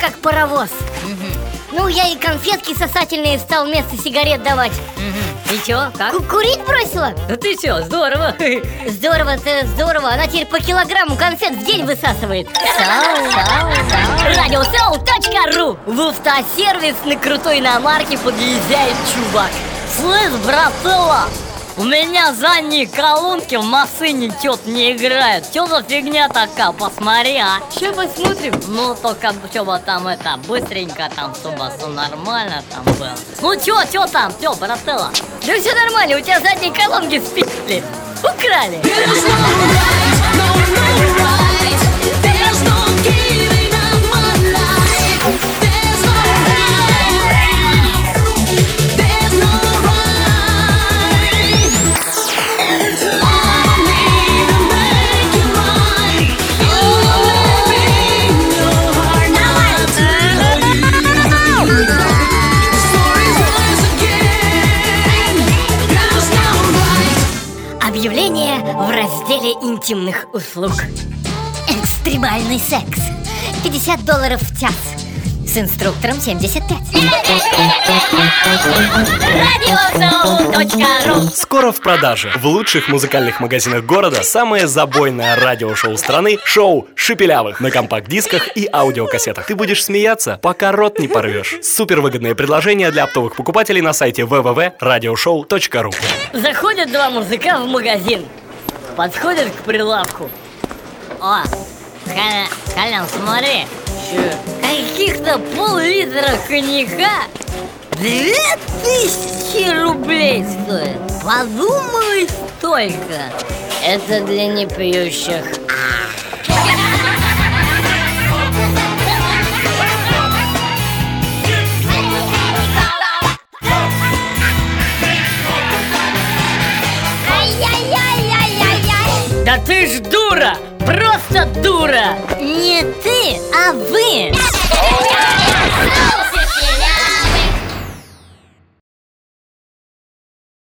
как паровоз. Ну, я и конфетки сосательные стал вместо сигарет давать. И чё, как? Ку- Курить бросила? Да ты чё, здорово. Здорово, это здорово. Она теперь по килограмму конфет в день высасывает. Сау, сау, сау. Радиосоу.ру В автосервисный крутой иномарке подъезжает чувак. Слышь, брателла, у меня задние колонки в машине чё-то не играют Чё за фигня такая, посмотри, а. Сейчас посмотрим Ну, только чтобы там это, быстренько там, чтобы все нормально там было. Ну чё, чё там, чё, брателла? Да все нормально, у тебя задние колонки спили Украли разделе интимных услуг. Экстремальный секс. 50 долларов в час. С инструктором 75 Радиосоу.ру Скоро в продаже. В лучших музыкальных магазинах города самое забойное радиошоу страны – шоу «Шепелявых» на компакт-дисках и аудиокассетах. Ты будешь смеяться, пока рот не порвешь. Супервыгодное предложение для оптовых покупателей на сайте www.radioshow.ru Заходят два мужика в магазин Подходят к прилавку? О, Коля, Колян, смотри. Каких-то пол-литра коньяка? Две тысячи рублей стоит. Подумай столько. Это для непьющих Да ты ж дура! Просто дура! Не ты, а вы